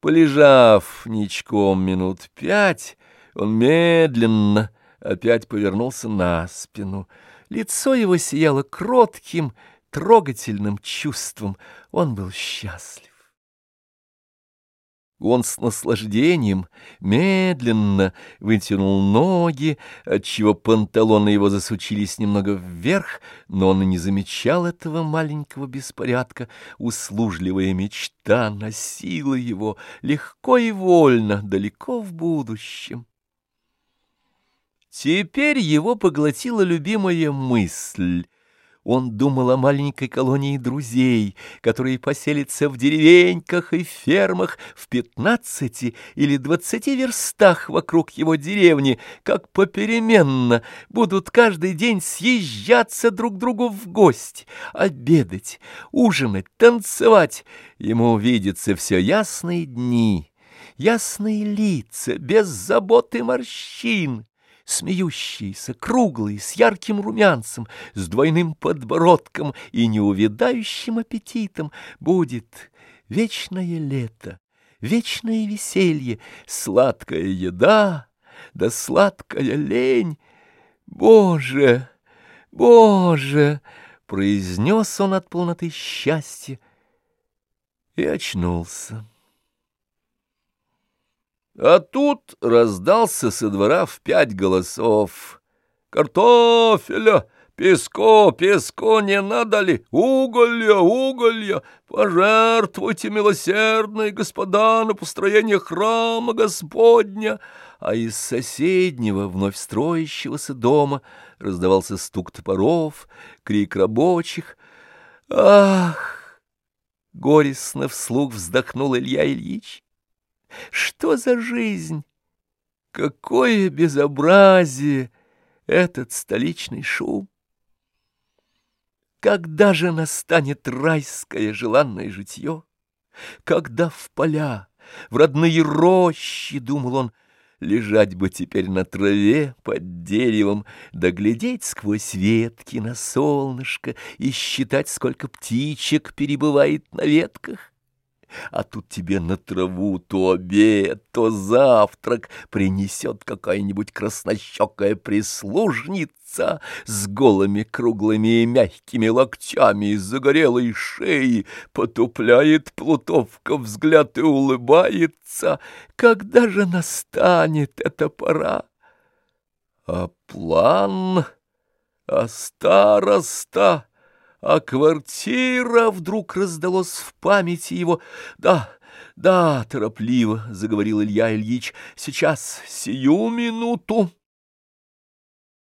Полежав ничком минут пять, он медленно опять повернулся на спину. Лицо его сияло кротким, трогательным чувством. Он был счастлив. Он с наслаждением медленно вытянул ноги, отчего панталоны его засучились немного вверх, но он и не замечал этого маленького беспорядка. Услужливая мечта носила его легко и вольно, далеко в будущем. Теперь его поглотила любимая мысль — он думал о маленькой колонии друзей, которые поселятся в деревеньках и фермах в пятнадцати или двадцати верстах вокруг его деревни, как попеременно будут каждый день съезжаться друг другу в гости, обедать, ужинать, танцевать. Ему видятся все ясные дни, ясные лица, без заботы морщин смеющиеся, круглые, с ярким румянцем, с двойным подбородком и неувядающим аппетитом, будет вечное лето, вечное веселье, сладкая еда, да сладкая лень. Боже, Боже! произнес он от полноты счастья и очнулся. А тут раздался со двора в пять голосов. «Картофеля! Песко, песко не надо ли? Уголья, уголья! Пожертвуйте, милосердные господа, на построение храма Господня!» А из соседнего, вновь строящегося дома раздавался стук топоров, крик рабочих. «Ах!» — горестно вслух вздохнул Илья Ильич. Что за жизнь? Какое безобразие этот столичный шум! Когда же настанет райское желанное житье? Когда в поля, в родные рощи, думал он, лежать бы теперь на траве под деревом, доглядеть сквозь ветки на солнышко и считать, сколько птичек перебывает на ветках? А тут тебе на траву то обед, то завтрак принесет какая-нибудь краснощекая прислужница с голыми круглыми и мягкими локтями и загорелой шеей, потупляет плутовка взгляд и улыбается. Когда же настанет эта пора? А план, а староста а квартира вдруг раздалось в памяти его. Да, да, торопливо заговорил Илья Ильич, сейчас, сию минуту.